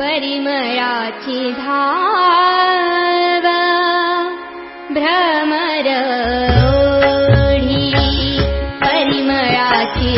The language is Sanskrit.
परिमयाचि भ्रमर भ्रमरी परिमराचि